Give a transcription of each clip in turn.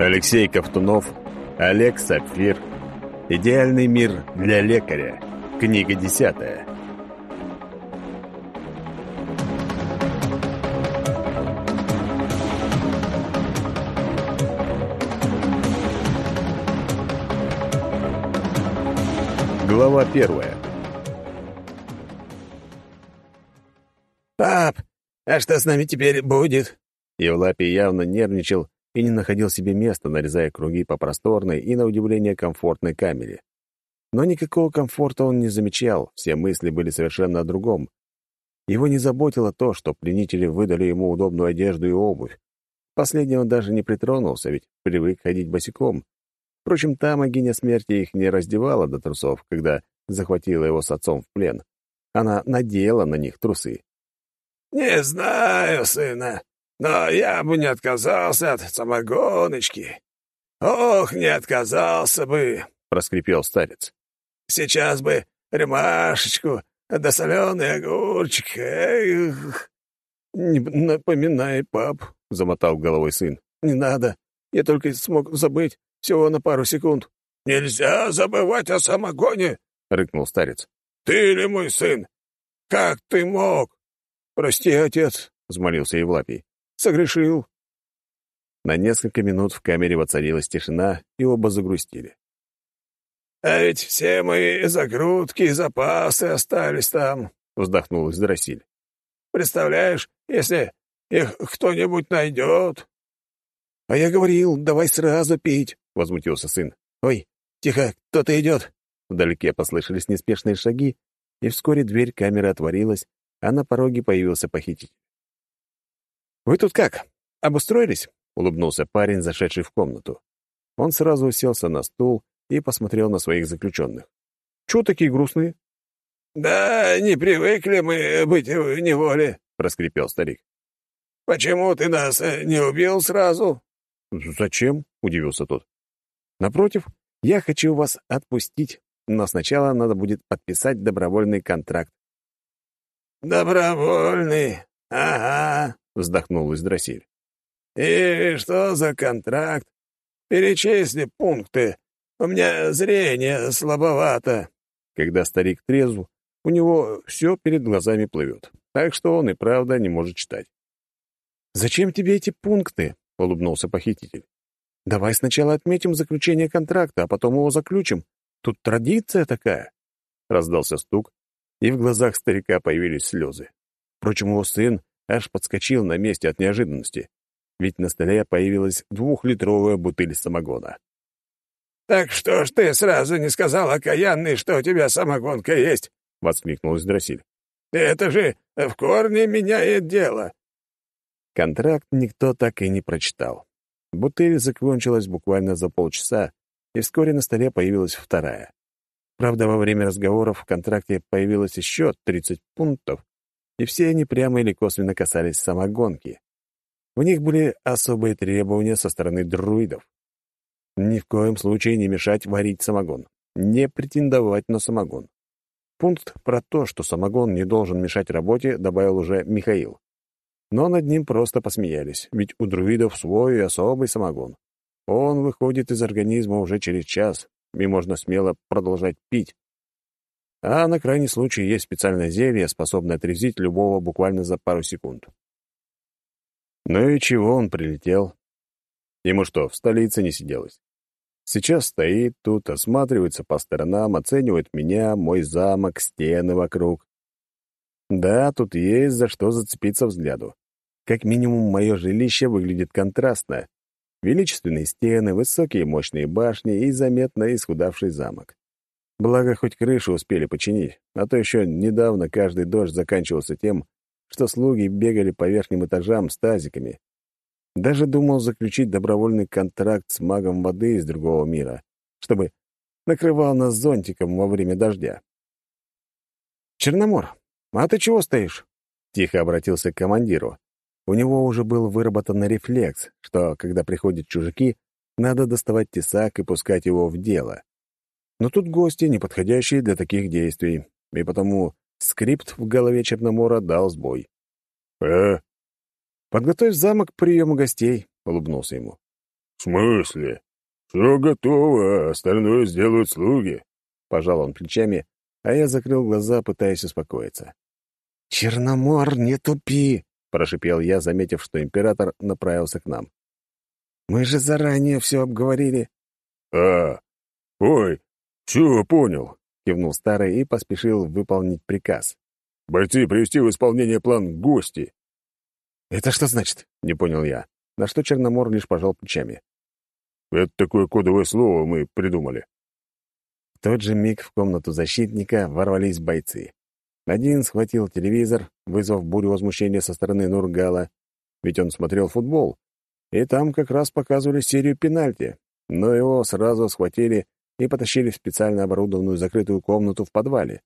Алексей Ковтунов, Олег Сапфир. Идеальный мир для лекаря. Книга десятая. Глава первая. «Пап, а что с нами теперь будет?» Евлапий явно нервничал и не находил себе места, нарезая круги по просторной и, на удивление, комфортной камере. Но никакого комфорта он не замечал, все мысли были совершенно о другом. Его не заботило то, что пленители выдали ему удобную одежду и обувь. Последнего даже не притронулся, ведь привык ходить босиком. Впрочем, та могиня смерти их не раздевала до трусов, когда захватила его с отцом в плен. Она надела на них трусы. «Не знаю, сына, но я бы не отказался от самогоночки. Ох, не отказался бы!» — проскрипел старец. «Сейчас бы ремашечку, да соленый огурчик. Эх!» «Не напоминай, пап», — замотал головой сын. «Не надо. Я только смог забыть всего на пару секунд». «Нельзя забывать о самогоне!» — рыкнул старец. «Ты ли мой сын? Как ты мог?» «Прости, отец», — взмолился Евлапий. Согрешил». На несколько минут в камере воцарилась тишина, и оба загрустили. «А ведь все мои закрутки и запасы остались там», — вздохнул Издрасиль. «Представляешь, если их кто-нибудь найдет?» «А я говорил, давай сразу пить», — возмутился сын. «Ой, тихо, кто-то идет». Вдалеке послышались неспешные шаги, и вскоре дверь камеры отворилась, а на пороге появился похититель. «Вы тут как? Обустроились?» — улыбнулся парень, зашедший в комнату. Он сразу уселся на стул и посмотрел на своих заключенных. «Чего такие грустные?» «Да не привыкли мы быть в неволе», — проскрипел старик. «Почему ты нас не убил сразу?» «Зачем?» — удивился тот. «Напротив, я хочу вас отпустить, но сначала надо будет подписать добровольный контракт». «Добровольный? Ага», — вздохнул Издрасиль. «И что за контракт? Перечисли пункты. У меня зрение слабовато». Когда старик трезв, у него все перед глазами плывет, так что он и правда не может читать. «Зачем тебе эти пункты?» — улыбнулся похититель. «Давай сначала отметим заключение контракта, а потом его заключим. Тут традиция такая». Раздался стук, и в глазах старика появились слезы. Впрочем, его сын аж подскочил на месте от неожиданности, ведь на столе появилась двухлитровая бутыль самогона. «Так что ж ты сразу не сказал, окаянный, что у тебя самогонка есть?» — воскликнул Издрасиль. «Это же в корне меняет дело». Контракт никто так и не прочитал. Бутыль закончилась буквально за полчаса, и вскоре на столе появилась вторая. Правда, во время разговоров в контракте появилось еще 30 пунктов, и все они прямо или косвенно касались самогонки. В них были особые требования со стороны друидов. Ни в коем случае не мешать варить самогон, не претендовать на самогон. Пункт про то, что самогон не должен мешать работе, добавил уже Михаил. Но над ним просто посмеялись, ведь у друидов свой и особый самогон. Он выходит из организма уже через час, и можно смело продолжать пить, а на крайний случай есть специальное зелье, способное отрезвить любого буквально за пару секунд. Ну и чего он прилетел? Ему что, в столице не сиделось? Сейчас стоит тут, осматривается по сторонам, оценивает меня, мой замок, стены вокруг. Да, тут есть за что зацепиться взгляду. Как минимум, мое жилище выглядит контрастно. Величественные стены, высокие мощные башни и заметно исхудавший замок. Благо, хоть крышу успели починить, а то еще недавно каждый дождь заканчивался тем, что слуги бегали по верхним этажам с тазиками. Даже думал заключить добровольный контракт с магом воды из другого мира, чтобы накрывал нас зонтиком во время дождя. «Черномор, а ты чего стоишь?» — тихо обратился к командиру. У него уже был выработан рефлекс, что, когда приходят чужаки, надо доставать тесак и пускать его в дело. Но тут гости, неподходящие для таких действий, и потому скрипт в голове Черномора дал сбой. «Э?» «Подготовь замок к приему гостей», — улыбнулся ему. «В смысле? Все готово, а остальное сделают слуги», — пожал он плечами, а я закрыл глаза, пытаясь успокоиться. «Черномор, не тупи!» — прошипел я, заметив, что император направился к нам. «Мы же заранее все обговорили». «А, ой, все, понял», — кивнул старый и поспешил выполнить приказ. «Бойцы, привести в исполнение план гости». «Это что значит?» — не понял я, на что Черномор лишь пожал плечами. Это такое кодовое слово мы придумали. В тот же миг в комнату защитника ворвались бойцы. Один схватил телевизор, вызвав бурю возмущения со стороны Нургала, ведь он смотрел футбол, и там как раз показывали серию пенальти, но его сразу схватили и потащили в специально оборудованную закрытую комнату в подвале.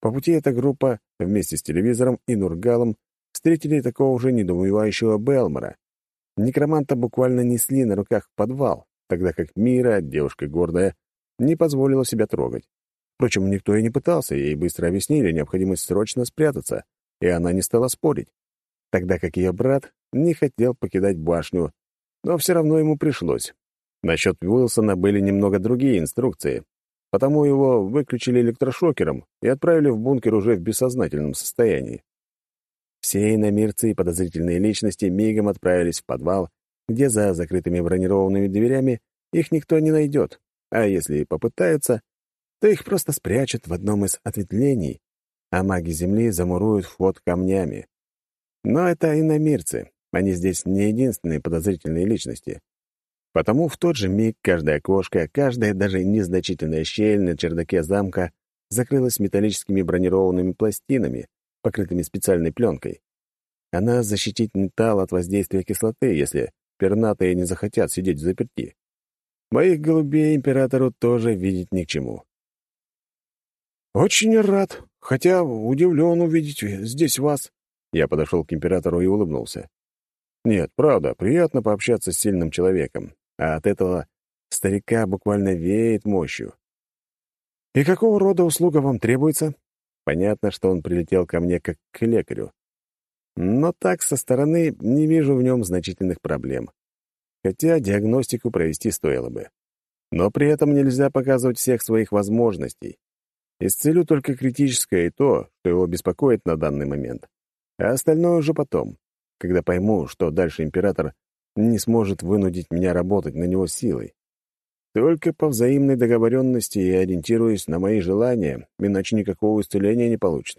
По пути эта группа вместе с телевизором и Нургалом встретили такого же недоумевающего Белмора. Некроманта буквально несли на руках в подвал, тогда как Мира, девушка гордая, не позволила себя трогать. Впрочем, никто и не пытался, ей быстро объяснили необходимость срочно спрятаться, и она не стала спорить, тогда как ее брат не хотел покидать башню, но все равно ему пришлось. Насчет Уилсона были немного другие инструкции, потому его выключили электрошокером и отправили в бункер уже в бессознательном состоянии. Все иномирцы и подозрительные личности мигом отправились в подвал где за закрытыми бронированными дверями их никто не найдет, а если попытаются, то их просто спрячут в одном из ответвлений, а маги Земли замуруют вход камнями. Но это иномирцы, они здесь не единственные подозрительные личности. Потому в тот же миг каждая окошко, каждая даже незначительная щель на чердаке замка закрылась металлическими бронированными пластинами, покрытыми специальной пленкой. Она защитит металл от воздействия кислоты, если пернатые не захотят сидеть в заперти. Моих голубей императору тоже видеть ни к чему. «Очень рад, хотя удивлен увидеть здесь вас». Я подошел к императору и улыбнулся. Нет, правда, приятно пообщаться с сильным человеком, а от этого старика буквально веет мощью. «И какого рода услуга вам требуется?» Понятно, что он прилетел ко мне как к лекарю. Но так со стороны не вижу в нем значительных проблем. Хотя диагностику провести стоило бы. Но при этом нельзя показывать всех своих возможностей. Исцелю только критическое и то, что его беспокоит на данный момент. А остальное уже потом, когда пойму, что дальше император не сможет вынудить меня работать на него силой. Только по взаимной договоренности и ориентируясь на мои желания, иначе никакого исцеления не получит.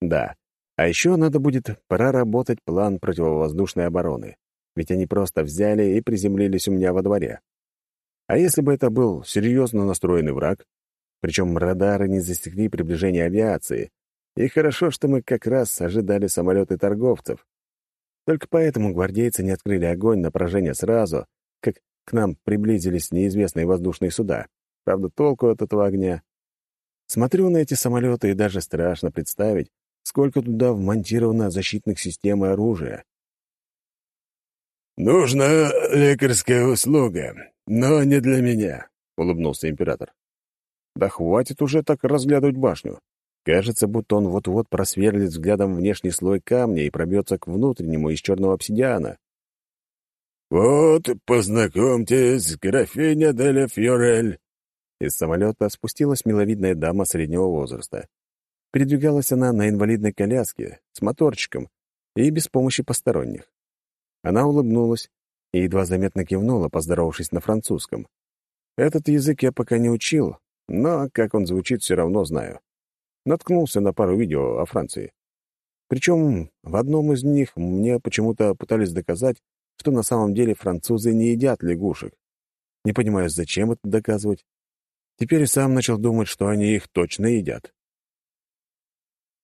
Да, а еще надо будет проработать план противовоздушной обороны, ведь они просто взяли и приземлились у меня во дворе. А если бы это был серьезно настроенный враг? Причем радары не засекли приближение авиации, и хорошо, что мы как раз ожидали самолеты торговцев. Только поэтому гвардейцы не открыли огонь на поражение сразу, как к нам приблизились неизвестные воздушные суда. Правда, толку от этого огня. Смотрю на эти самолеты и даже страшно представить, сколько туда вмонтировано защитных систем и оружия. «Нужна лекарская услуга, но не для меня», — улыбнулся император. «Да хватит уже так разглядывать башню. Кажется, будто он вот-вот просверлит взглядом внешний слой камня и пробьется к внутреннему из черного обсидиана». «Вот, познакомьтесь, графиня Деля Фьорель». Из самолета спустилась миловидная дама среднего возраста. Передвигалась она на инвалидной коляске с моторчиком и без помощи посторонних. Она улыбнулась и едва заметно кивнула, поздоровавшись на французском. Этот язык я пока не учил, но как он звучит, все равно знаю. Наткнулся на пару видео о Франции. Причем в одном из них мне почему-то пытались доказать, что на самом деле французы не едят лягушек. Не понимаю, зачем это доказывать. Теперь сам начал думать, что они их точно едят.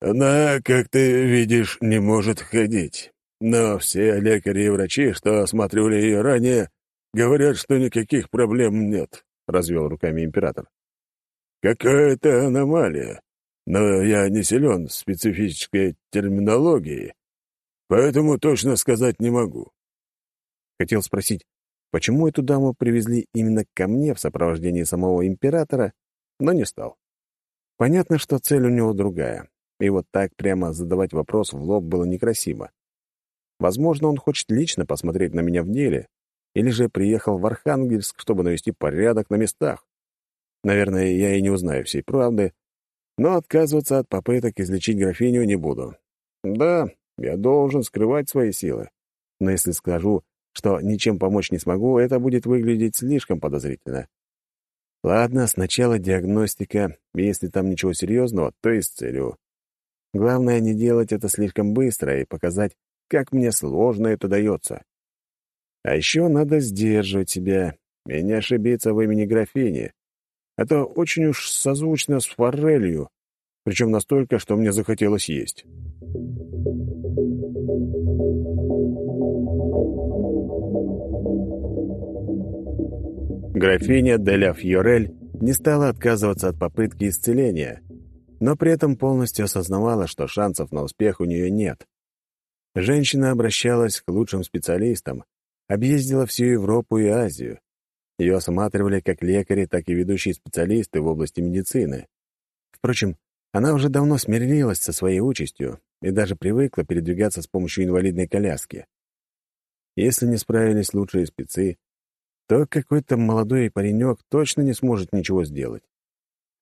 Она, как ты видишь, не может ходить. Но все лекари и врачи, что осматривали ее ранее, говорят, что никаких проблем нет», — развел руками император. «Какая-то аномалия, но я не силен в специфической терминологии, поэтому точно сказать не могу». Хотел спросить, почему эту даму привезли именно ко мне в сопровождении самого императора, но не стал. Понятно, что цель у него другая. И вот так прямо задавать вопрос в лоб было некрасиво. Возможно, он хочет лично посмотреть на меня в деле, или же приехал в Архангельск, чтобы навести порядок на местах. Наверное, я и не узнаю всей правды, но отказываться от попыток излечить графиню не буду. Да, я должен скрывать свои силы. Но если скажу, что ничем помочь не смогу, это будет выглядеть слишком подозрительно. Ладно, сначала диагностика, если там ничего серьезного, то исцелю. Главное не делать это слишком быстро и показать, как мне сложно это дается. А еще надо сдерживать себя и не ошибиться в имени графини. Это очень уж созвучно с форелью, причем настолько, что мне захотелось есть. Графиня Деля Фьорель не стала отказываться от попытки исцеления, но при этом полностью осознавала, что шансов на успех у нее нет. Женщина обращалась к лучшим специалистам, объездила всю Европу и Азию. Ее осматривали как лекари, так и ведущие специалисты в области медицины. Впрочем, она уже давно смирилась со своей участью и даже привыкла передвигаться с помощью инвалидной коляски. Если не справились лучшие спецы, то какой-то молодой паренек точно не сможет ничего сделать.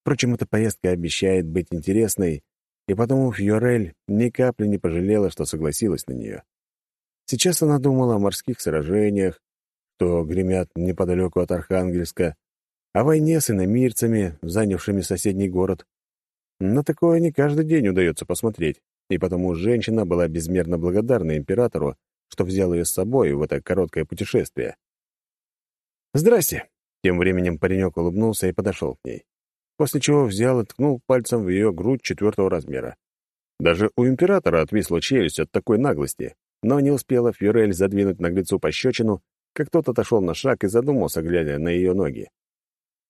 Впрочем, эта поездка обещает быть интересной, и потому Фьорель ни капли не пожалела, что согласилась на нее. Сейчас она думала о морских сражениях, что гремят неподалеку от Архангельска, о войне с иномирцами, занявшими соседний город. На такое не каждый день удается посмотреть, и потому женщина была безмерно благодарна императору, что взял ее с собой в это короткое путешествие. «Здрасте!» Тем временем паренек улыбнулся и подошел к ней, после чего взял и ткнул пальцем в ее грудь четвертого размера. Даже у императора отвисла челюсть от такой наглости, но не успела Фюрель задвинуть наглецу пощечину, как тот отошел на шаг и задумался, глядя на ее ноги.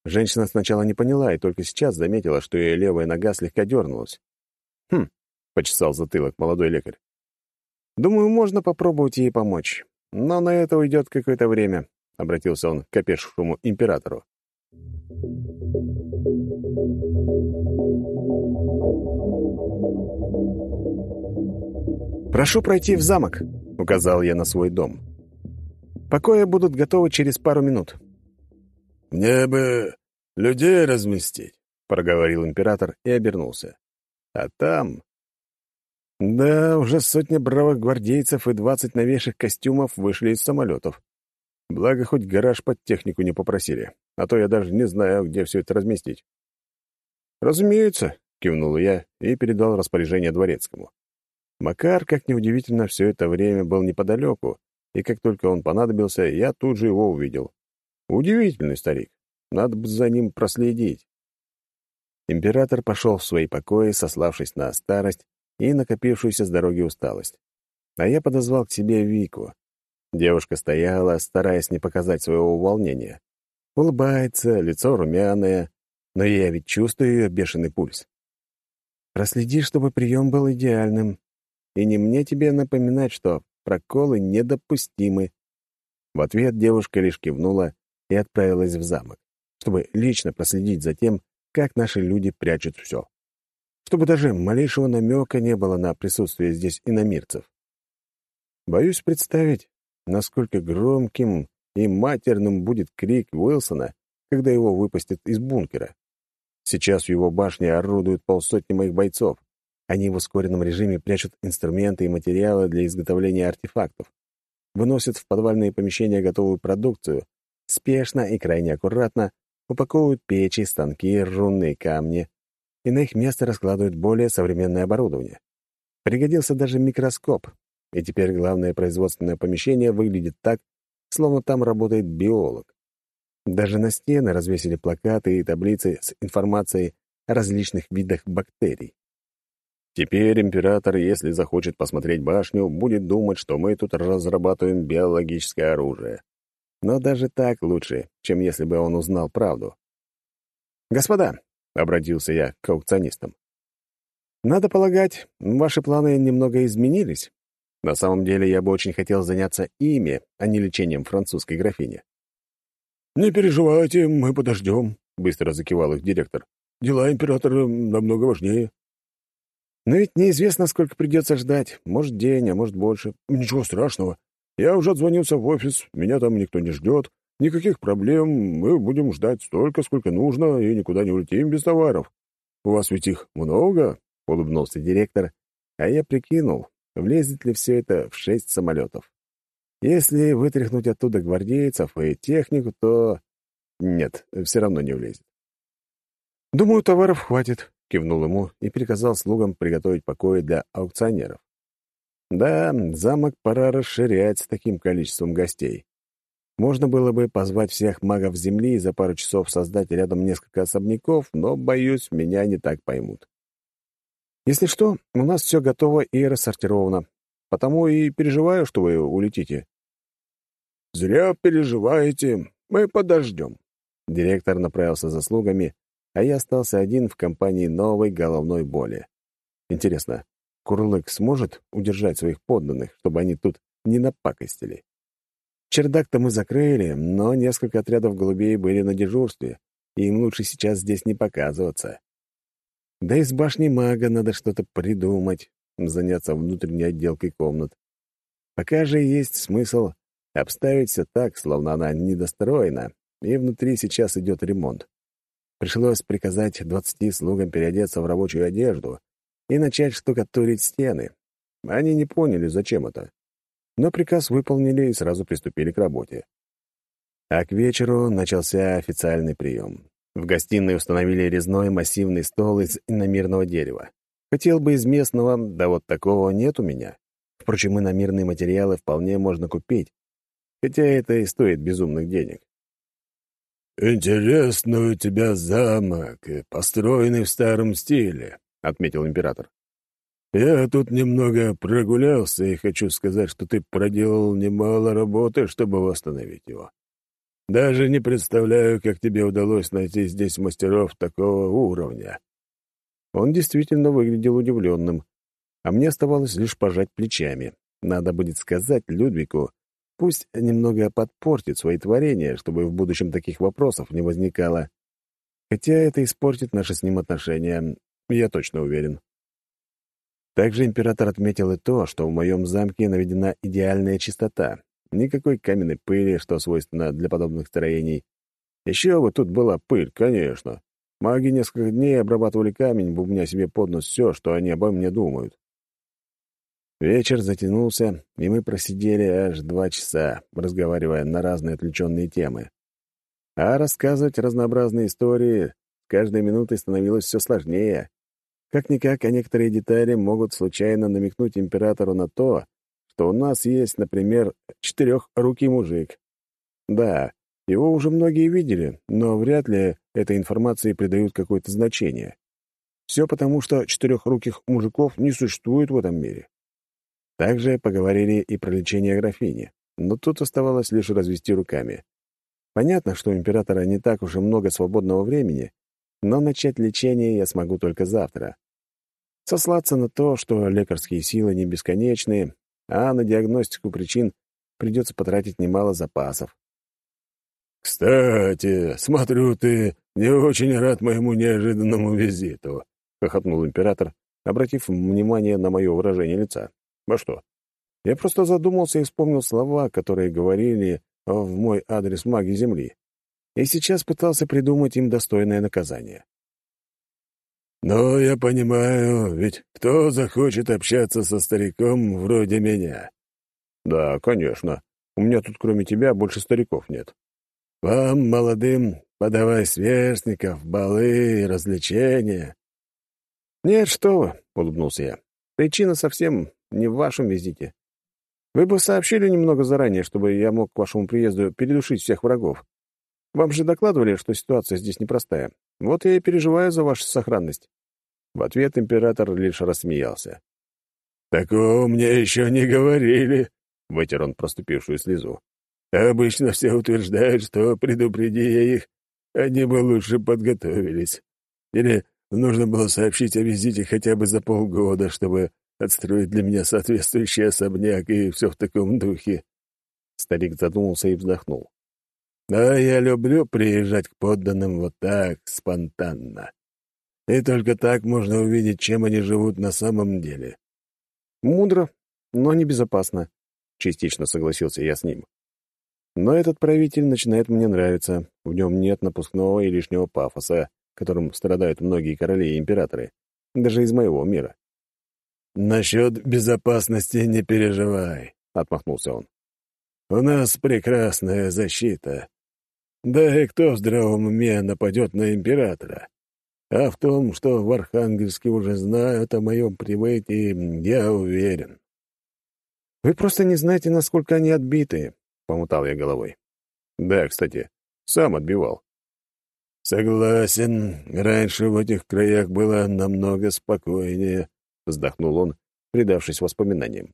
Женщина сначала не поняла и только сейчас заметила, что ее левая нога слегка дернулась. «Хм», — почесал затылок молодой лекарь. «Думаю, можно попробовать ей помочь, но на это уйдет какое-то время обратился он к опешившему императору. «Прошу пройти в замок», — указал я на свой дом. «Покои будут готовы через пару минут». «Мне бы людей разместить», — проговорил император и обернулся. «А там...» Да, уже сотня бравых гвардейцев и двадцать новейших костюмов вышли из самолетов. Благо, хоть гараж под технику не попросили, а то я даже не знаю, где все это разместить. «Разумеется», — кивнул я и передал распоряжение дворецкому. Макар, как неудивительно, все это время был неподалеку, и как только он понадобился, я тут же его увидел. Удивительный старик. Надо бы за ним проследить. Император пошел в свои покои, сославшись на старость и накопившуюся с дороги усталость. А я подозвал к себе Вику. Девушка стояла, стараясь не показать своего волнения. Улыбается, лицо румяное, но я ведь чувствую ее бешеный пульс. Проследи, чтобы прием был идеальным. И не мне тебе напоминать, что проколы недопустимы. В ответ девушка лишь кивнула и отправилась в замок, чтобы лично проследить за тем, как наши люди прячут все. Чтобы даже малейшего намека не было на присутствие здесь иномирцев. Боюсь представить, насколько громким и матерным будет крик Уилсона, когда его выпустят из бункера. Сейчас в его башне орудуют полсотни моих бойцов. Они в ускоренном режиме прячут инструменты и материалы для изготовления артефактов, выносят в подвальные помещения готовую продукцию, спешно и крайне аккуратно упаковывают печи, станки, рунные камни, и на их место раскладывают более современное оборудование. Пригодился даже микроскоп, и теперь главное производственное помещение выглядит так, словно там работает биолог. Даже на стены развесили плакаты и таблицы с информацией о различных видах бактерий. Теперь император, если захочет посмотреть башню, будет думать, что мы тут разрабатываем биологическое оружие. Но даже так лучше, чем если бы он узнал правду. «Господа», — обратился я к аукционистам, — «надо полагать, ваши планы немного изменились. На самом деле я бы очень хотел заняться ими, а не лечением французской графини. «Не переживайте, мы подождем», — быстро закивал их директор. «Дела императора намного важнее». «Но ведь неизвестно, сколько придется ждать. Может, день, а может, больше. Ничего страшного. Я уже отзвонился в офис, меня там никто не ждет, никаких проблем, мы будем ждать столько, сколько нужно, и никуда не улетим без товаров. У вас ведь их много?» — улыбнулся директор, а я прикинул, влезет ли все это в шесть самолетов. Если вытряхнуть оттуда гвардейцев и технику, то... Нет, все равно не влезет. «Думаю, товаров хватит», — кивнул ему и приказал слугам приготовить покои для аукционеров. Да, замок пора расширять с таким количеством гостей. Можно было бы позвать всех магов Земли и за пару часов создать рядом несколько особняков, но, боюсь, меня не так поймут. Если что, у нас все готово и рассортировано. Потому и переживаю, что вы улетите. «Зря переживаете. Мы подождем». Директор направился за слугами, а я остался один в компании новой головной боли. Интересно, Курлык сможет удержать своих подданных, чтобы они тут не напакостили? Чердак-то мы закрыли, но несколько отрядов голубей были на дежурстве, и им лучше сейчас здесь не показываться. Да и с башни мага надо что-то придумать, заняться внутренней отделкой комнат. Пока же есть смысл обставить все так, словно она недостроена, и внутри сейчас идет ремонт. Пришлось приказать двадцати слугам переодеться в рабочую одежду и начать штукатурить стены. Они не поняли, зачем это. Но приказ выполнили и сразу приступили к работе. А к вечеру начался официальный прием. В гостиной установили резной массивный стол из иномирного дерева. Хотел бы из местного, да вот такого нет у меня. Впрочем, иномирные материалы вполне можно купить, хотя это и стоит безумных денег. «Интересно у тебя замок, построенный в старом стиле», — отметил император. «Я тут немного прогулялся и хочу сказать, что ты проделал немало работы, чтобы восстановить его. Даже не представляю, как тебе удалось найти здесь мастеров такого уровня». Он действительно выглядел удивленным, а мне оставалось лишь пожать плечами. Надо будет сказать Людвику, Пусть немного подпортит свои творения, чтобы в будущем таких вопросов не возникало. Хотя это испортит наши с ним отношения, я точно уверен. Также император отметил и то, что в моем замке наведена идеальная чистота. Никакой каменной пыли, что свойственно для подобных строений. Еще бы тут была пыль, конечно. Маги несколько дней обрабатывали камень, бубня себе под нос все, что они обо мне думают. Вечер затянулся, и мы просидели аж два часа, разговаривая на разные отвлеченные темы. А рассказывать разнообразные истории каждой минутой становилось все сложнее. Как-никак, а некоторые детали могут случайно намекнуть императору на то, что у нас есть, например, четырехрукий мужик. Да, его уже многие видели, но вряд ли этой информации придают какое-то значение. Все потому, что четырехруких мужиков не существует в этом мире. Также поговорили и про лечение графини, но тут оставалось лишь развести руками. Понятно, что у императора не так уж и много свободного времени, но начать лечение я смогу только завтра. Сослаться на то, что лекарские силы не бесконечны, а на диагностику причин придется потратить немало запасов. «Кстати, смотрю, ты не очень рад моему неожиданному визиту», — хохотнул император, обратив внимание на мое выражение лица. А что? Я просто задумался и вспомнил слова, которые говорили в мой адрес маги Земли, и сейчас пытался придумать им достойное наказание. «Но я понимаю, ведь кто захочет общаться со стариком вроде меня?» «Да, конечно. У меня тут кроме тебя больше стариков нет». «Вам, молодым, подавай сверстников, балы и развлечения». «Нет, что вы», — улыбнулся я. «Причина совсем не в вашем визите. Вы бы сообщили немного заранее, чтобы я мог к вашему приезду передушить всех врагов. Вам же докладывали, что ситуация здесь непростая. Вот я и переживаю за вашу сохранность». В ответ император лишь рассмеялся. «Такого мне еще не говорили», — вытер он проступившую слезу. «Обычно все утверждают, что, предупреди я их, они бы лучше подготовились. Или нужно было сообщить о визите хотя бы за полгода, чтобы отстроить для меня соответствующий особняк и все в таком духе». Старик задумался и вздохнул. «А я люблю приезжать к подданным вот так, спонтанно. И только так можно увидеть, чем они живут на самом деле». «Мудро, но небезопасно. частично согласился я с ним. Но этот правитель начинает мне нравиться. В нем нет напускного и лишнего пафоса, которым страдают многие короли и императоры, даже из моего мира. «Насчет безопасности не переживай», — отмахнулся он. «У нас прекрасная защита. Да и кто в здравом уме нападет на императора? А в том, что в Архангельске уже знают о моем прибытии, я уверен». «Вы просто не знаете, насколько они отбиты», — помотал я головой. «Да, кстати, сам отбивал». «Согласен, раньше в этих краях было намного спокойнее», — вздохнул он, предавшись воспоминаниям.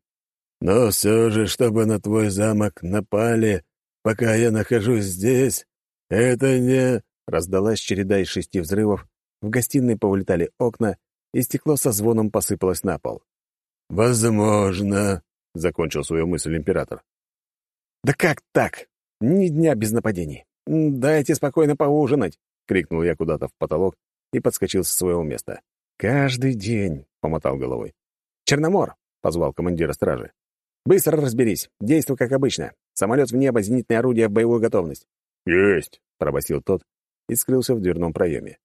«Но все же, чтобы на твой замок напали, пока я нахожусь здесь, это не...» Раздалась череда из шести взрывов, в гостиной повылетали окна, и стекло со звоном посыпалось на пол. «Возможно», — закончил свою мысль император. «Да как так? Ни дня без нападений. Дайте спокойно поужинать!» — крикнул я куда-то в потолок и подскочил со своего места. «Каждый день», — помотал головой. «Черномор!» — позвал командира стражи. «Быстро разберись. Действуй как обычно. Самолет в небо, зенитное орудие в боевую готовность». «Есть!» — пробасил тот и скрылся в дверном проеме.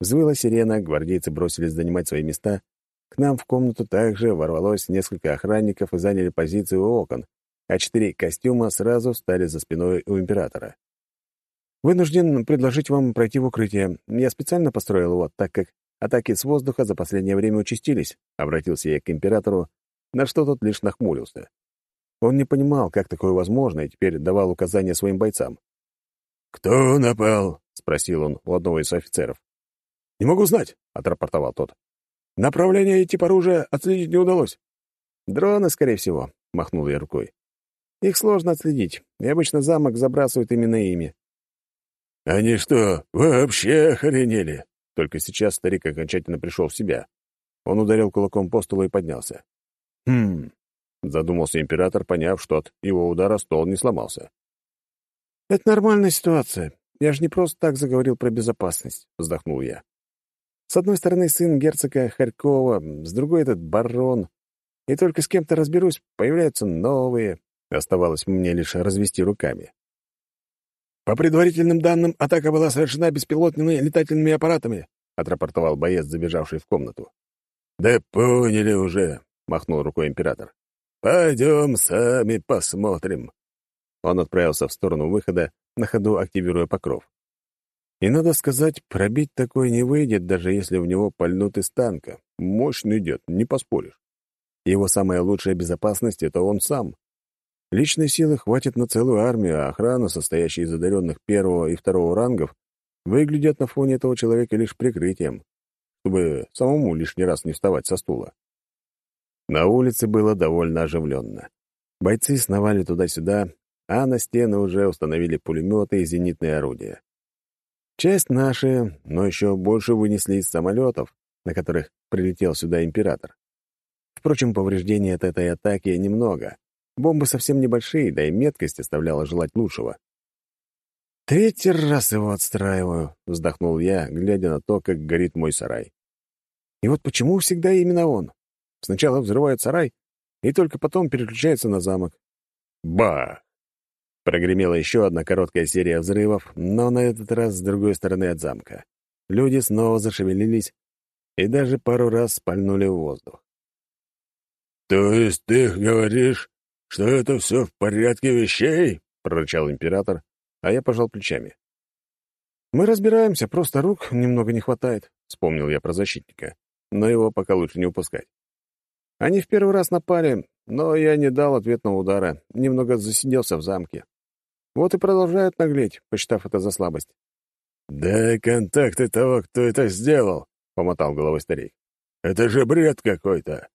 Взвыла сирена, гвардейцы бросились занимать свои места. К нам в комнату также ворвалось несколько охранников и заняли позицию у окон, а четыре костюма сразу встали за спиной у императора. «Вынужден предложить вам пройти в укрытие. Я специально построил его, так как Атаки с воздуха за последнее время участились, обратился я к императору, на что тот лишь нахмурился. Он не понимал, как такое возможно, и теперь давал указания своим бойцам. «Кто напал?» — спросил он у одного из офицеров. «Не могу знать», — отрапортовал тип «Направление и тип оружия отследить не удалось». «Дроны, скорее всего», — махнул я рукой. «Их сложно отследить, и обычно замок забрасывают именно ими». «Они что, вообще охренели?» Только сейчас старик окончательно пришел в себя. Он ударил кулаком по столу и поднялся. «Хм...» — задумался император, поняв, что от его удара стол не сломался. «Это нормальная ситуация. Я же не просто так заговорил про безопасность», — вздохнул я. «С одной стороны, сын герцога Харькова, с другой — этот барон. И только с кем-то разберусь, появляются новые. Оставалось мне лишь развести руками. «По предварительным данным, атака была совершена беспилотными летательными аппаратами», — отрапортовал боец, забежавший в комнату. «Да поняли уже», — махнул рукой император. «Пойдем сами посмотрим». Он отправился в сторону выхода, на ходу активируя покров. И надо сказать, пробить такое не выйдет, даже если в него пальнут из танка. Мощно идет, не поспоришь. Его самая лучшая безопасность — это он сам. Личной силы хватит на целую армию, а охрана, состоящая из одаренных первого и второго рангов, выглядит на фоне этого человека лишь прикрытием, чтобы самому лишний раз не вставать со стула. На улице было довольно оживленно. Бойцы сновали туда-сюда, а на стены уже установили пулеметы и зенитные орудия. Часть наши, но еще больше вынесли из самолетов, на которых прилетел сюда император. Впрочем, повреждений от этой атаки немного. Бомбы совсем небольшие, да и меткость оставляла желать лучшего. «Третий раз его отстраиваю», — вздохнул я, глядя на то, как горит мой сарай. «И вот почему всегда именно он? Сначала взрывает сарай, и только потом переключается на замок». «Ба!» Прогремела еще одна короткая серия взрывов, но на этот раз с другой стороны от замка. Люди снова зашевелились и даже пару раз спальнули в воздух. «То есть ты говоришь, что это все в порядке вещей?» — прорычал император, а я пожал плечами. «Мы разбираемся, просто рук немного не хватает», — вспомнил я про защитника, но его пока лучше не упускать. Они в первый раз напали, но я не дал ответного удара, немного засиделся в замке. Вот и продолжают наглеть, посчитав это за слабость. «Дай контакты того, кто это сделал», — помотал головой старик. «Это же бред какой-то.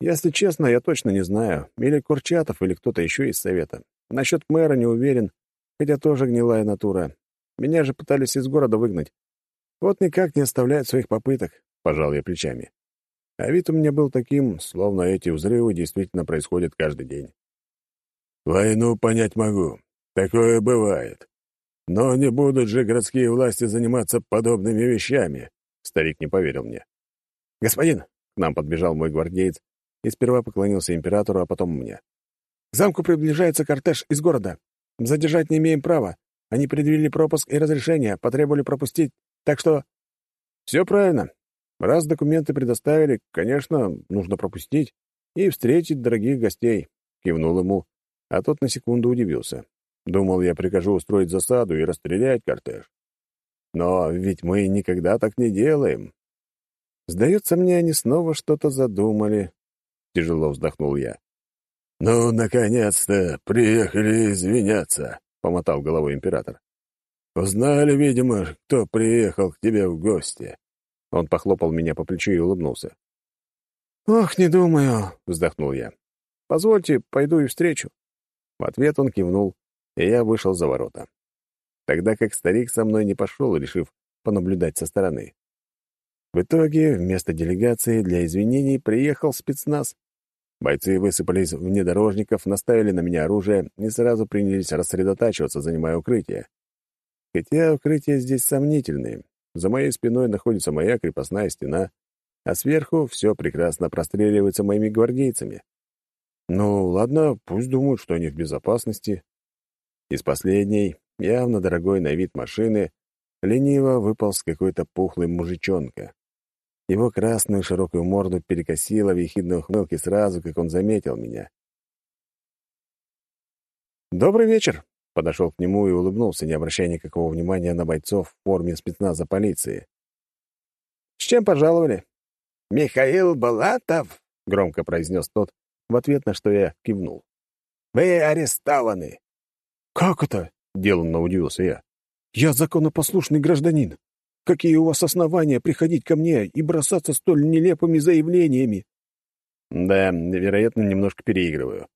Если честно, я точно не знаю. Или Курчатов, или кто-то еще из совета. Насчет мэра не уверен, хотя тоже гнилая натура. Меня же пытались из города выгнать. Вот никак не оставляют своих попыток, — пожал я плечами. А вид у меня был таким, словно эти взрывы действительно происходят каждый день. «Войну понять могу. Такое бывает. Но не будут же городские власти заниматься подобными вещами», — старик не поверил мне. «Господин!» — к нам подбежал мой гвардеец и сперва поклонился императору, а потом мне. К замку приближается кортеж из города. Задержать не имеем права. Они предъявили пропуск и разрешение, потребовали пропустить, так что...» «Все правильно. Раз документы предоставили, конечно, нужно пропустить и встретить дорогих гостей», — кивнул ему, а тот на секунду удивился. Думал, я прикажу устроить засаду и расстрелять кортеж. Но ведь мы никогда так не делаем. Сдается мне, они снова что-то задумали. Тяжело вздохнул я. «Ну, наконец-то приехали извиняться», — помотал головой император. «Узнали, видимо, кто приехал к тебе в гости». Он похлопал меня по плечу и улыбнулся. «Ох, не думаю», — вздохнул я. «Позвольте, пойду и встречу». В ответ он кивнул, и я вышел за ворота. Тогда как старик со мной не пошел, решив понаблюдать со стороны. В итоге вместо делегации для извинений приехал спецназ. Бойцы высыпались внедорожников, наставили на меня оружие и сразу принялись рассредотачиваться, занимая укрытие. Хотя укрытия здесь сомнительные. За моей спиной находится моя крепостная стена, а сверху все прекрасно простреливается моими гвардейцами. Ну, ладно, пусть думают, что они в безопасности. Из последней, явно дорогой на вид машины, лениво выполз какой-то пухлый мужичонка. Его красную широкую морду перекосило в ехидной ухмылке сразу, как он заметил меня. «Добрый вечер!» — подошел к нему и улыбнулся, не обращая никакого внимания на бойцов в форме спецназа полиции. «С чем пожаловали?» «Михаил Балатов!» — громко произнес тот, в ответ на что я кивнул. «Вы арестованы!» «Как это?» — деланно удивился я. «Я законопослушный гражданин. Какие у вас основания приходить ко мне и бросаться столь нелепыми заявлениями?» Да, вероятно, немножко переигрываю.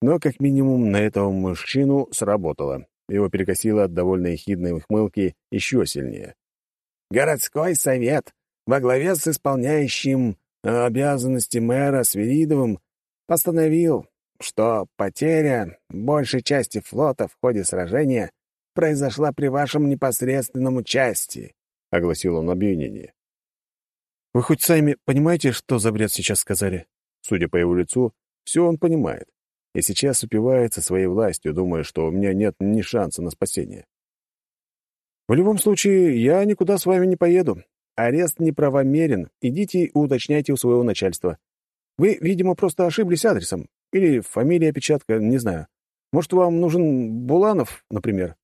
Но, как минимум, на этого мужчину сработало. Его перекосило от довольно ехидной ухмылки еще сильнее. «Городской совет во главе с исполняющим обязанности мэра Свиридовым постановил, что потеря большей части флота в ходе сражения произошла при вашем непосредственном участии. — огласил он объявление. «Вы хоть сами понимаете, что за бред сейчас сказали?» Судя по его лицу, все он понимает. И сейчас упивается своей властью, думая, что у меня нет ни шанса на спасение. «В любом случае, я никуда с вами не поеду. Арест неправомерен. Идите и уточняйте у своего начальства. Вы, видимо, просто ошиблись адресом. Или фамилия, печатка, не знаю. Может, вам нужен Буланов, например?»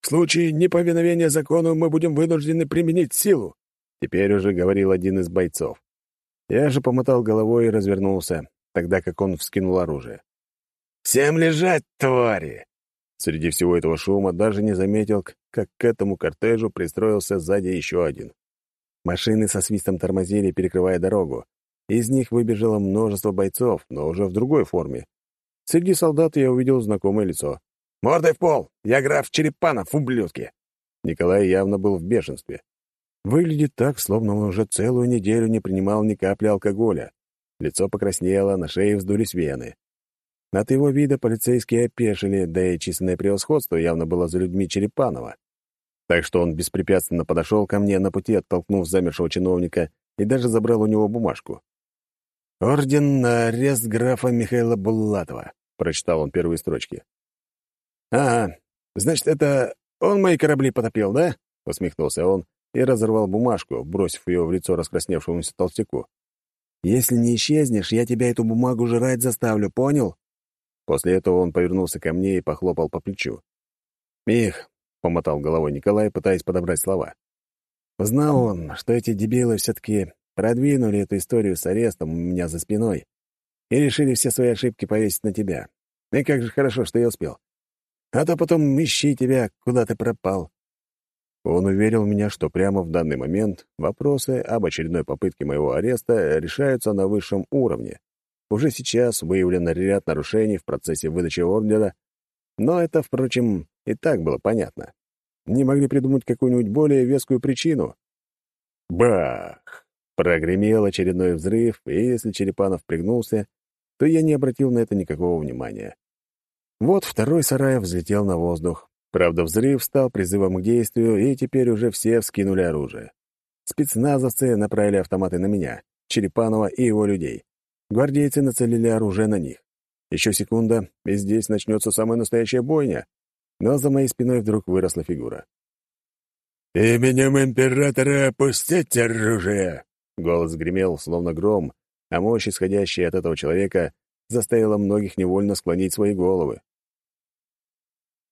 В случае неповиновения закону мы будем вынуждены применить силу», — теперь уже говорил один из бойцов. Я же помотал головой и развернулся, тогда как он вскинул оружие. «Всем лежать, твари!» Среди всего этого шума даже не заметил, как к этому кортежу пристроился сзади еще один. Машины со свистом тормозили, перекрывая дорогу. Из них выбежало множество бойцов, но уже в другой форме. Среди солдат я увидел знакомое лицо. «Мордой в пол! Я граф Черепанов, ублюдки!» Николай явно был в бешенстве. Выглядит так, словно он уже целую неделю не принимал ни капли алкоголя. Лицо покраснело, на шее вздулись вены. От его вида полицейские опешили, да и численное превосходство явно было за людьми Черепанова. Так что он беспрепятственно подошел ко мне на пути, оттолкнув замершего чиновника, и даже забрал у него бумажку. «Орден на арест графа Михаила Булатова», — прочитал он первые строчки. «Ага, значит, это он мои корабли потопил, да?» — усмехнулся он и разорвал бумажку, бросив ее в лицо раскрасневшемуся толстяку. «Если не исчезнешь, я тебя эту бумагу жрать заставлю, понял?» После этого он повернулся ко мне и похлопал по плечу. «Их», — помотал головой Николай, пытаясь подобрать слова. Знал он, что эти дебилы все-таки продвинули эту историю с арестом у меня за спиной и решили все свои ошибки повесить на тебя. И как же хорошо, что я успел. А то потом ищи тебя, куда ты пропал». Он уверил меня, что прямо в данный момент вопросы об очередной попытке моего ареста решаются на высшем уровне. Уже сейчас выявлен ряд нарушений в процессе выдачи ордера, но это, впрочем, и так было понятно. Не могли придумать какую-нибудь более вескую причину. Бах! Прогремел очередной взрыв, и если Черепанов пригнулся, то я не обратил на это никакого внимания. Вот второй сарай взлетел на воздух. Правда, взрыв стал призывом к действию, и теперь уже все вскинули оружие. Спецназовцы направили автоматы на меня, Черепанова и его людей. Гвардейцы нацелили оружие на них. Еще секунда, и здесь начнется самая настоящая бойня. Но за моей спиной вдруг выросла фигура. «Именем императора опустить оружие!» Голос гремел, словно гром, а мощь, исходящая от этого человека, заставила многих невольно склонить свои головы.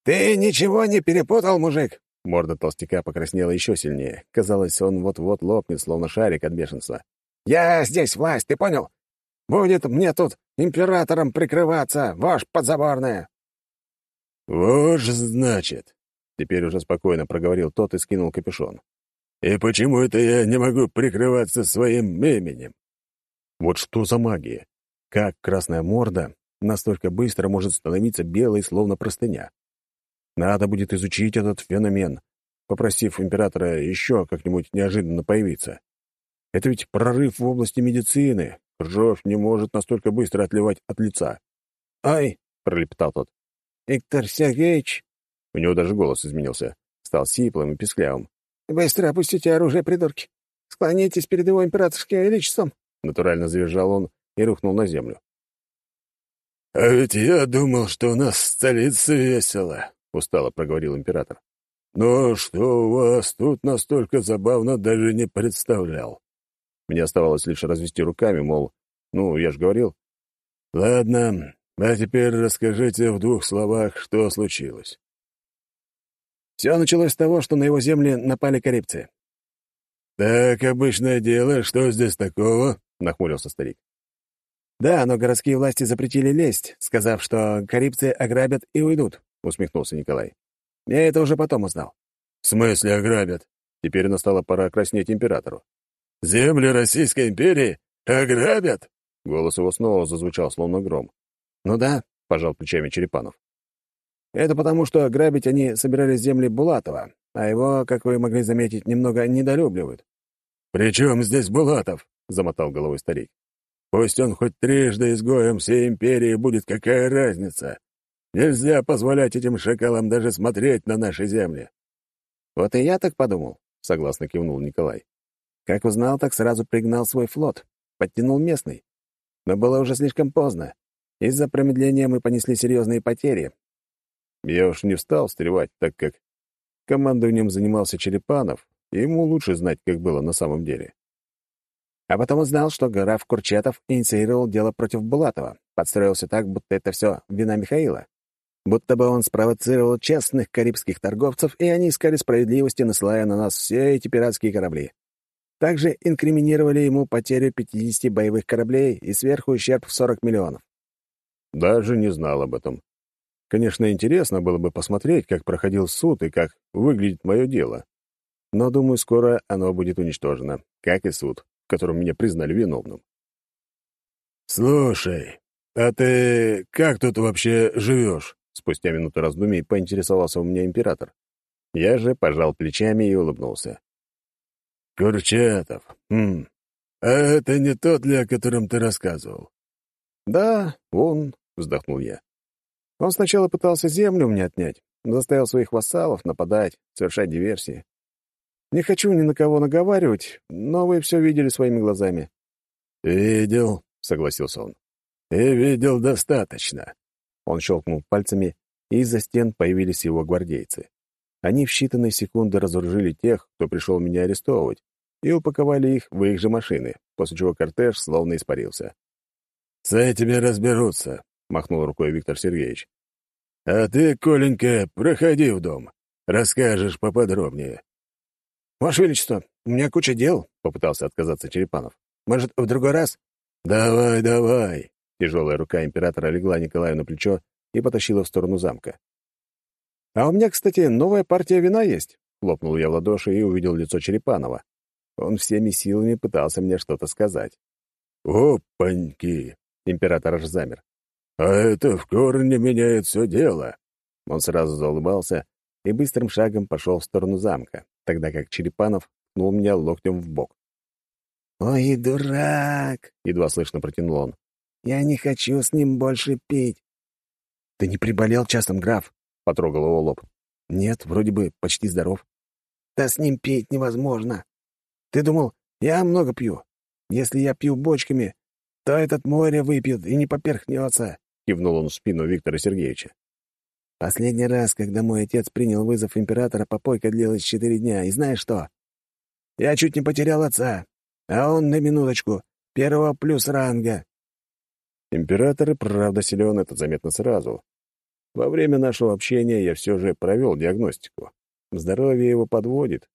«Ты ничего не перепутал, мужик?» Морда толстяка покраснела еще сильнее. Казалось, он вот-вот лопнет, словно шарик от бешенства. «Я здесь власть, ты понял? Будет мне тут императором прикрываться, вошь подзаборная!» «Вошь, значит?» Теперь уже спокойно проговорил тот и скинул капюшон. «И почему это я не могу прикрываться своим именем?» Вот что за магия? Как красная морда настолько быстро может становиться белой, словно простыня? Надо будет изучить этот феномен, попросив императора еще как-нибудь неожиданно появиться. Это ведь прорыв в области медицины. Кровь не может настолько быстро отливать от лица. «Ай!» — пролепетал тот. «Виктор Сергеевич!» У него даже голос изменился. Стал сиплым и писклявым. «Быстро опустите оружие, придурки! Склонитесь перед его императорским величеством!» Натурально завизжал он и рухнул на землю. «А ведь я думал, что у нас в столице весело», — устало проговорил император. «Но что у вас тут настолько забавно, даже не представлял». Мне оставалось лишь развести руками, мол, ну, я же говорил. «Ладно, а теперь расскажите в двух словах, что случилось». Все началось с того, что на его земли напали карибцы. «Так обычное дело, что здесь такого?» — нахмурился старик. «Да, но городские власти запретили лезть, сказав, что карибцы ограбят и уйдут», — усмехнулся Николай. «Я это уже потом узнал». «В смысле ограбят?» Теперь настала пора краснеть императору. «Земли Российской империи ограбят?» Голос его снова зазвучал, словно гром. «Ну да», — пожал плечами Черепанов. «Это потому, что грабить они собирались земли Булатова, а его, как вы могли заметить, немного недолюбливают». «При чем здесь Булатов?» — замотал головой старик. «Пусть он хоть трижды изгоем всей империи будет, какая разница? Нельзя позволять этим шакалам даже смотреть на наши земли». «Вот и я так подумал», — согласно кивнул Николай. «Как узнал, так сразу пригнал свой флот, подтянул местный. Но было уже слишком поздно. Из-за промедления мы понесли серьезные потери. Я уж не встал встревать, так как командованием занимался Черепанов, и ему лучше знать, как было на самом деле. А потом узнал, что граф Курчатов инициировал дело против Булатова, подстроился так, будто это все вина Михаила. Будто бы он спровоцировал честных карибских торговцев, и они искали справедливости, насылая на нас все эти пиратские корабли. Также инкриминировали ему потерю 50 боевых кораблей и сверху ущерб в 40 миллионов. Даже не знал об этом. Конечно, интересно было бы посмотреть, как проходил суд и как выглядит мое дело. Но, думаю, скоро оно будет уничтожено, как и суд, в котором меня признали виновным. «Слушай, а ты как тут вообще живешь?» Спустя минуту раздумий поинтересовался у меня император. Я же пожал плечами и улыбнулся. «Курчатов. Хм. А это не тот ли, о котором ты рассказывал?» «Да, он», — вздохнул я. «Он сначала пытался землю мне отнять, заставил своих вассалов нападать, совершать диверсии. Не хочу ни на кого наговаривать, но вы все видели своими глазами». «Видел», — согласился он. «И видел достаточно». Он щелкнул пальцами, и из-за стен появились его гвардейцы. Они в считанные секунды разоружили тех, кто пришел меня арестовывать, и упаковали их в их же машины, после чего кортеж словно испарился. «С этими разберутся», — махнул рукой Виктор Сергеевич. «А ты, Коленька, проходи в дом. Расскажешь поподробнее». «Ваше Величество, у меня куча дел», — попытался отказаться Черепанов. «Может, в другой раз?» «Давай, давай». Тяжелая рука императора легла Николаю на плечо и потащила в сторону замка. «А у меня, кстати, новая партия вина есть», — хлопнул я в ладоши и увидел лицо Черепанова. Он всеми силами пытался мне что-то сказать. «Опаньки!» — император аж замер. «А это в корне меняет все дело!» Он сразу заулыбался и быстрым шагом пошел в сторону замка, тогда как Черепанов ткнул меня локтем в бок. «Ой, дурак!» — едва слышно протянул он. «Я не хочу с ним больше пить». «Ты не приболел часом, граф?» — потрогал его лоб. «Нет, вроде бы почти здоров». «Да с ним пить невозможно. Ты думал, я много пью? Если я пью бочками, то этот море выпьет и не поперхнется. — кивнул он в спину Виктора Сергеевича. «Последний раз, когда мой отец принял вызов императора, попойка длилась четыре дня, и знаешь что? Я чуть не потерял отца, а он на минуточку, первого плюс ранга». Император и правда силен, это заметно сразу. Во время нашего общения я все же провел диагностику. Здоровье его подводит,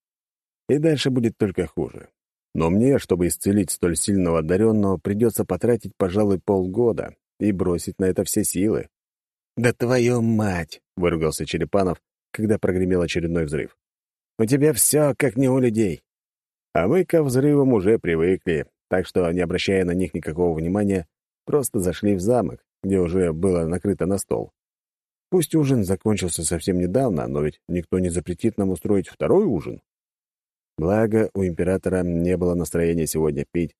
и дальше будет только хуже. Но мне, чтобы исцелить столь сильного одаренного, придется потратить, пожалуй, полгода и бросить на это все силы. «Да твою мать!» — выругался Черепанов, когда прогремел очередной взрыв. «У тебя все как не у людей». А мы ко взрывам уже привыкли, так что, не обращая на них никакого внимания, просто зашли в замок, где уже было накрыто на стол. Пусть ужин закончился совсем недавно, но ведь никто не запретит нам устроить второй ужин. Благо, у императора не было настроения сегодня пить,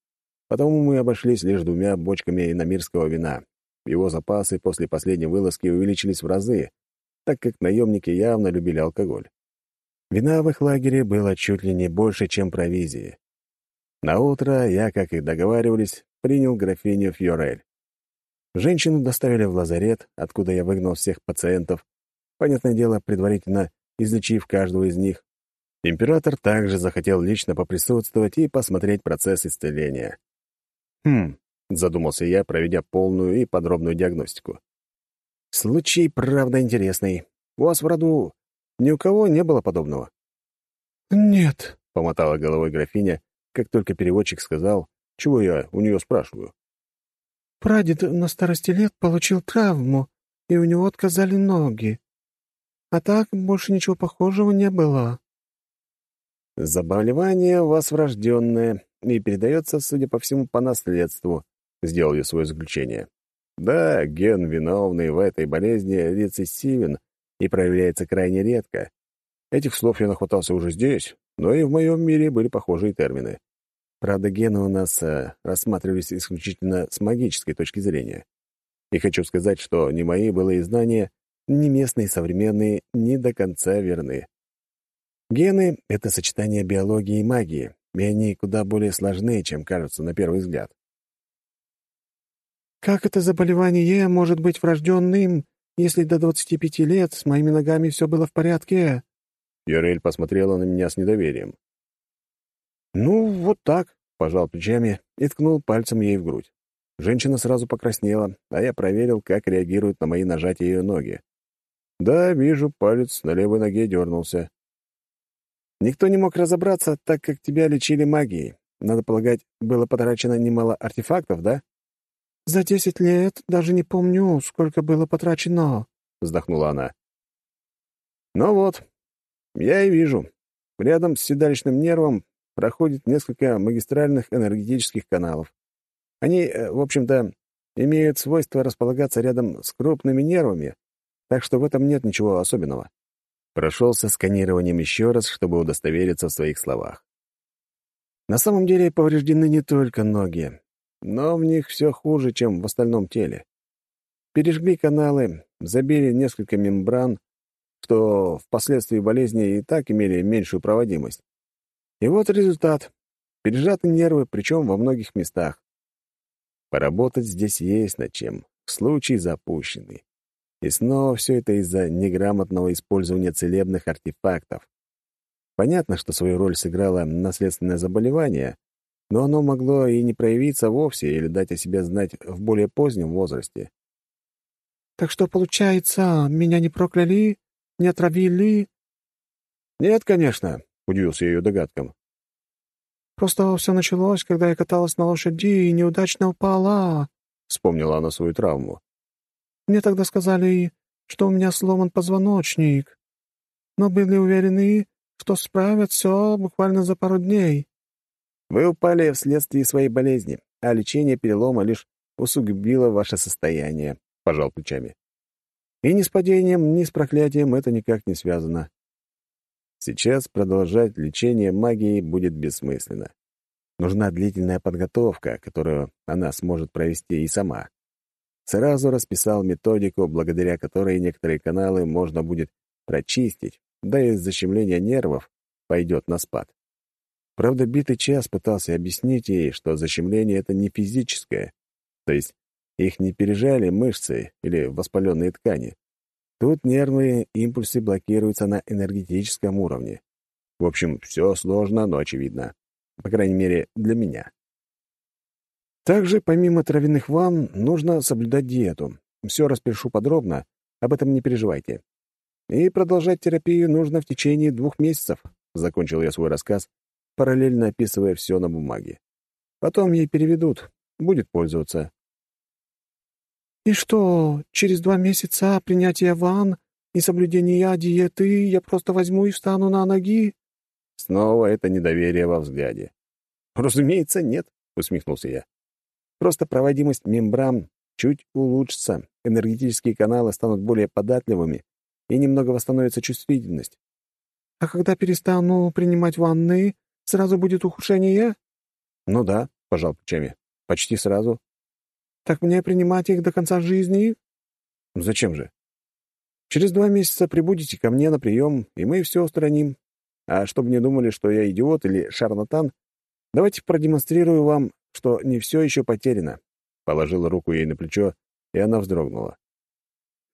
потому мы обошлись лишь двумя бочками иномирского вина. Его запасы после последней вылазки увеличились в разы, так как наемники явно любили алкоголь. Вина в их лагере было чуть ли не больше, чем провизии. На утро я, как и договаривались, принял графиню Фьорель. Женщину доставили в лазарет, откуда я выгнал всех пациентов, понятное дело, предварительно излечив каждого из них, Император также захотел лично поприсутствовать и посмотреть процесс исцеления. «Хм», — задумался я, проведя полную и подробную диагностику. «Случай, правда, интересный. У вас в роду ни у кого не было подобного?» «Нет», — помотала головой графиня, как только переводчик сказал, чего я у нее спрашиваю. «Прадед на старости лет получил травму, и у него отказали ноги. А так больше ничего похожего не было». «Заболевание у вас врожденное и передается, судя по всему, по наследству», — сделал я свое заключение. «Да, ген, виновный в этой болезни, рецессивен и проявляется крайне редко. Этих слов я нахватался уже здесь, но и в моем мире были похожие термины. Правда, гены у нас э, рассматривались исключительно с магической точки зрения. И хочу сказать, что ни мои былые знания, ни местные современные не до конца верны. Гены — это сочетание биологии и магии, и они куда более сложны, чем кажутся на первый взгляд. «Как это заболевание может быть врожденным, если до 25 лет с моими ногами все было в порядке?» Юрель посмотрела на меня с недоверием. «Ну, вот так», — пожал плечами и ткнул пальцем ей в грудь. Женщина сразу покраснела, а я проверил, как реагируют на мои нажатия ее ноги. Да, вижу, палец на левой ноге дернулся. Никто не мог разобраться, так как тебя лечили магией. Надо полагать, было потрачено немало артефактов, да? «За десять лет даже не помню, сколько было потрачено», — вздохнула она. «Ну вот, я и вижу. Рядом с седалищным нервом проходит несколько магистральных энергетических каналов. Они, э, в общем-то, имеют свойство располагаться рядом с крупными нервами, так что в этом нет ничего особенного. Прошелся сканированием еще раз, чтобы удостовериться в своих словах. На самом деле повреждены не только ноги, но в них все хуже, чем в остальном теле. Пережгли каналы, забили несколько мембран, что впоследствии болезни и так имели меньшую проводимость. И вот результат. Пережаты нервы, причем во многих местах. Поработать здесь есть над чем. Случай запущенный. И снова все это из-за неграмотного использования целебных артефактов. Понятно, что свою роль сыграло наследственное заболевание, но оно могло и не проявиться вовсе или дать о себе знать в более позднем возрасте. «Так что, получается, меня не прокляли? Не отравили?» «Нет, конечно», — удивился ее догадкам. «Просто все началось, когда я каталась на лошади и неудачно упала», — вспомнила она свою травму. Мне тогда сказали, что у меня сломан позвоночник, но были уверены, что справят все буквально за пару дней. Вы упали вследствие своей болезни, а лечение перелома лишь усугубило ваше состояние, — пожал плечами. И ни с падением, ни с проклятием это никак не связано. Сейчас продолжать лечение магией будет бессмысленно. Нужна длительная подготовка, которую она сможет провести и сама сразу расписал методику, благодаря которой некоторые каналы можно будет прочистить, да и защемление нервов пойдет на спад. Правда, битый час пытался объяснить ей, что защемление — это не физическое, то есть Их не пережали мышцы или воспаленные ткани. Тут нервные импульсы блокируются на энергетическом уровне. В общем, все сложно, но очевидно. По крайней мере, для меня. Также, помимо травяных ванн, нужно соблюдать диету. Все распишу подробно, об этом не переживайте. И продолжать терапию нужно в течение двух месяцев, — закончил я свой рассказ, параллельно описывая все на бумаге. Потом ей переведут, будет пользоваться. «И что, через два месяца принятия ванн и соблюдения диеты я просто возьму и встану на ноги?» Снова это недоверие во взгляде. «Разумеется, нет», — усмехнулся я. «Просто проводимость мембран чуть улучшится, энергетические каналы станут более податливыми, и немного восстановится чувствительность. «А когда перестану принимать ванны, сразу будет ухудшение?» «Ну да», — пожал плечами. «Почти сразу». «Так мне принимать их до конца жизни?» «Зачем же?» «Через два месяца прибудете ко мне на прием, и мы все устраним. А чтобы не думали, что я идиот или шарлатан, давайте продемонстрирую вам, что не все еще потеряно». Положила руку ей на плечо, и она вздрогнула.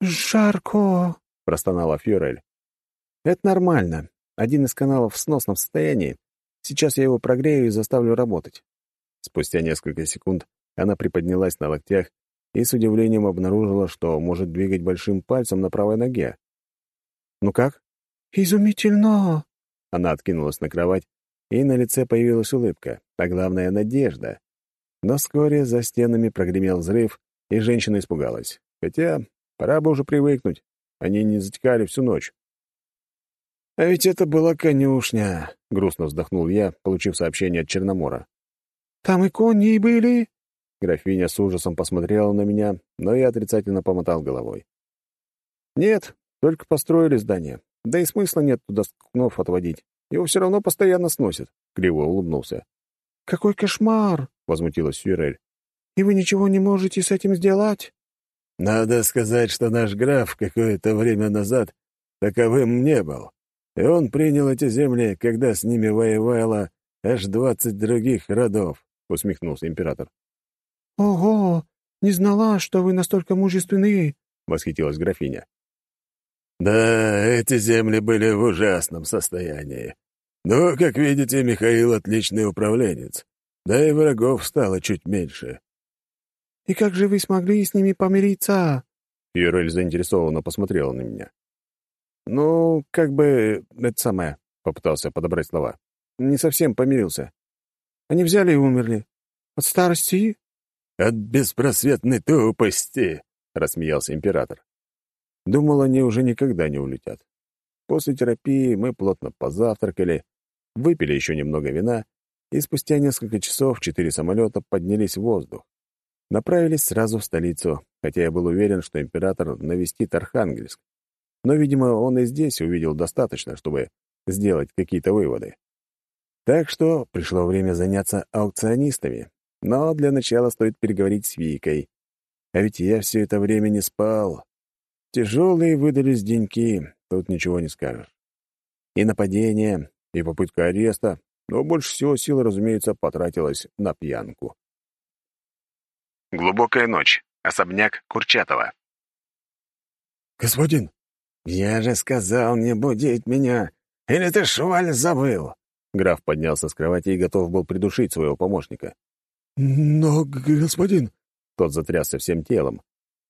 «Жарко!» — простонала Фьюрель. «Это нормально. Один из каналов в сносном состоянии. Сейчас я его прогрею и заставлю работать». Спустя несколько секунд она приподнялась на локтях и с удивлением обнаружила, что может двигать большим пальцем на правой ноге. «Ну как?» «Изумительно!» Она откинулась на кровать, и на лице появилась улыбка, а главное — надежда. Но вскоре за стенами прогремел взрыв, и женщина испугалась. Хотя пора бы уже привыкнуть. Они не затекали всю ночь. «А ведь это была конюшня», — грустно вздохнул я, получив сообщение от Черномора. «Там и кони были?» Графиня с ужасом посмотрела на меня, но я отрицательно помотал головой. «Нет, только построили здание. Да и смысла нет туда скнов отводить. Его все равно постоянно сносят», — криво улыбнулся. «Какой кошмар!» — возмутилась Фюрель. «И вы ничего не можете с этим сделать?» Надо сказать, что наш граф какое-то время назад таковым не был, и он принял эти земли, когда с ними воевало аж двадцать других родов, — усмехнулся император. — Ого! Не знала, что вы настолько мужественны, — восхитилась графиня. — Да, эти земли были в ужасном состоянии. Но, как видите, Михаил — отличный управленец, да и врагов стало чуть меньше. «И как же вы смогли с ними помириться?» Юрель заинтересованно посмотрела на меня. «Ну, как бы, это самое», — попытался подобрать слова. «Не совсем помирился. Они взяли и умерли. От старости?» «От беспросветной тупости», — рассмеялся император. Думал, они уже никогда не улетят. После терапии мы плотно позавтракали, выпили еще немного вина, и спустя несколько часов четыре самолета поднялись в воздух направились сразу в столицу, хотя я был уверен, что император навестит Архангельск. Но, видимо, он и здесь увидел достаточно, чтобы сделать какие-то выводы. Так что пришло время заняться аукционистами. Но для начала стоит переговорить с Викой. А ведь я все это время не спал. Тяжелые выдались деньки, тут ничего не скажешь. И нападение, и попытка ареста, но больше всего сил, разумеется, потратилось на пьянку. Глубокая ночь. Особняк Курчатова. «Господин!» «Я же сказал не будить меня! Или ты шваль забыл?» Граф поднялся с кровати и готов был придушить своего помощника. «Но, господин...» Тот затрясся всем телом.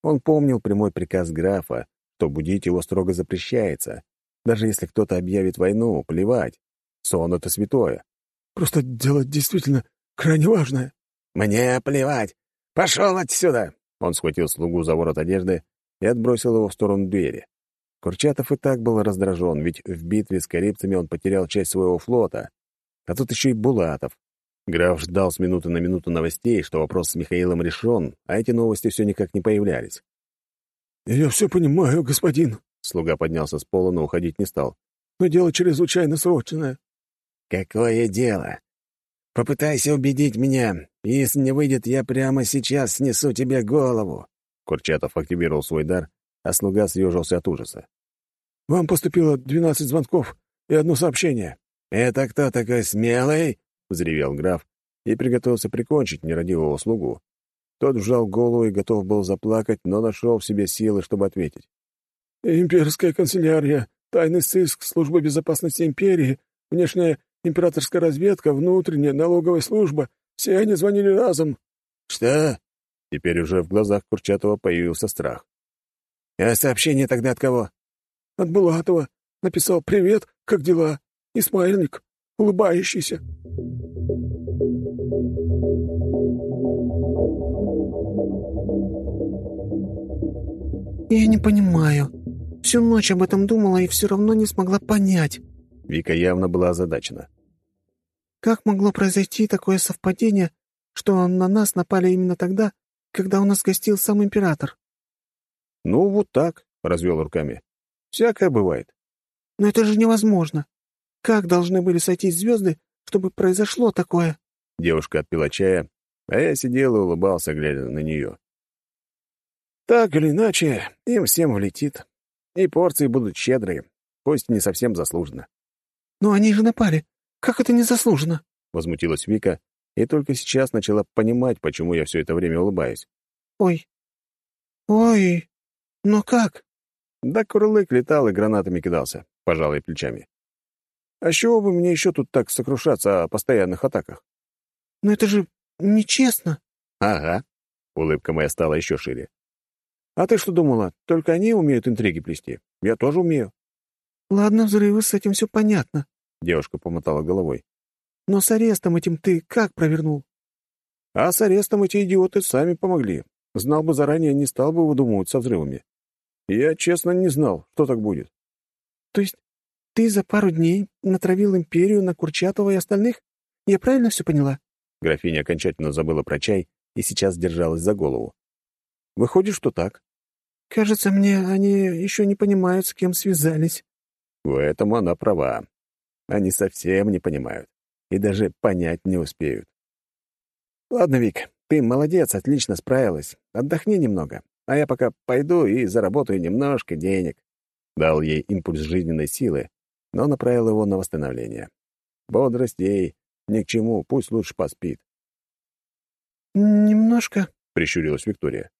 Он помнил прямой приказ графа, что будить его строго запрещается. Даже если кто-то объявит войну, плевать. Сон — это святое. «Просто дело действительно крайне важное». «Мне плевать. «Пошел отсюда!» Он схватил слугу за ворот одежды и отбросил его в сторону двери. Курчатов и так был раздражен, ведь в битве с карибцами он потерял часть своего флота. А тут еще и Булатов. Граф ждал с минуты на минуту новостей, что вопрос с Михаилом решен, а эти новости все никак не появлялись. «Я все понимаю, господин», — слуга поднялся с пола, но уходить не стал. «Но дело чрезвычайно срочное». «Какое дело? Попытайся убедить меня, если не выйдет, я прямо сейчас снесу тебе голову». Курчатов активировал свой дар, а слуга съежился от ужаса. «Вам поступило двенадцать звонков и одно сообщение». «Это кто такой смелый?» — взревел граф и приготовился прикончить нерадивого слугу. Тот вжал голову и готов был заплакать, но нашел в себе силы, чтобы ответить. «Имперская канцелярия, тайный сыск, служба безопасности империи, внешняя императорская разведка, внутренняя налоговая служба — все они звонили разом». «Что?» Теперь уже в глазах Курчатова появился страх. «А сообщение тогда от кого?» «От Булатова. Написал «Привет, как дела?» И смайлик, улыбающийся». «Я не понимаю. Всю ночь об этом думала и все равно не смогла понять». Вика явно была озадачена. «Как могло произойти такое совпадение, что на нас напали именно тогда, когда у нас гостил сам император?» «Ну, вот так», — развел руками. «Всякое бывает». «Но это же невозможно. Как должны были сойтись звезды, чтобы произошло такое?» Девушка отпила чая, а я сидел и улыбался, глядя на нее. Так или иначе, им всем влетит. И порции будут щедрые, пусть не совсем заслуженно. «Но они же напали. Как это незаслуженно?» — возмутилась Вика, и только сейчас начала понимать, почему я все это время улыбаюсь. «Ой, ой, но как?» Да Курлык летал и гранатами кидался, пожалуй, плечами. «А с чего бы мне еще тут так сокрушаться о постоянных атаках?» «Но это же нечестно». «Ага». Улыбка моя стала еще шире. А ты что думала, только они умеют интриги плести? Я тоже умею. Ладно, взрывы, с этим все понятно. Девушка помотала головой. Но с арестом этим ты как провернул? А с арестом эти идиоты сами помогли. Знал бы заранее, не стал бы выдумывать со взрывами. Я, честно, не знал, что так будет. То есть ты за пару дней натравил империю на Курчатова и остальных? Я правильно все поняла? Графиня окончательно забыла про чай и сейчас держалась за голову. Выходит, что так. Кажется, мне они еще не понимают, с кем связались. В этом она права. Они совсем не понимают и даже понять не успеют. Ладно, Вик, ты молодец, отлично справилась. Отдохни немного, а я пока пойду и заработаю немножко денег. Дал ей импульс жизненной силы, но направил его на восстановление. Бодрость ей ни к чему, пусть лучше поспит. «Немножко», — прищурилась Виктория.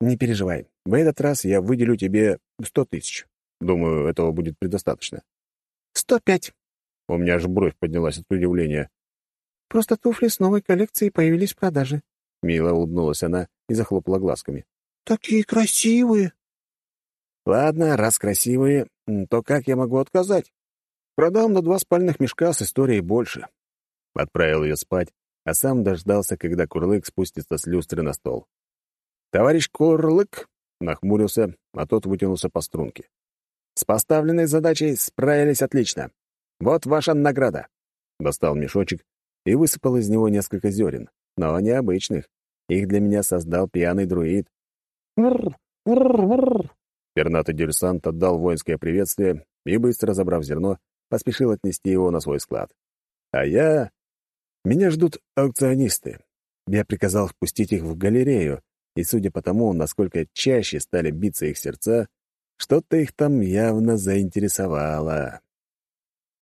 Не переживай. В этот раз я выделю тебе сто тысяч. Думаю, этого будет предостаточно. Сто пять. У меня аж бровь поднялась от удивления. Просто туфли с новой коллекцией появились в продаже. Мило улыбнулась она и захлопала глазками. Такие красивые. Ладно, раз красивые, то как я могу отказать? Продам на два спальных мешка с историей больше. Отправил ее спать, а сам дождался, когда Курлык спустится с люстры на стол. Товарищ Курлык нахмурился, а тот вытянулся по струнке. «С поставленной задачей справились отлично. Вот ваша награда». Достал мешочек и высыпал из него несколько зерен, но необычных. Их для меня создал пьяный друид. «Вррр! Вррр! Вррр!» Пернатый диверсант отдал воинское приветствие и, быстро забрав зерно, поспешил отнести его на свой склад. А я... Меня ждут аукционисты. Я приказал впустить их в галерею, и судя по тому, насколько чаще стали биться их сердца, что-то их там явно заинтересовало.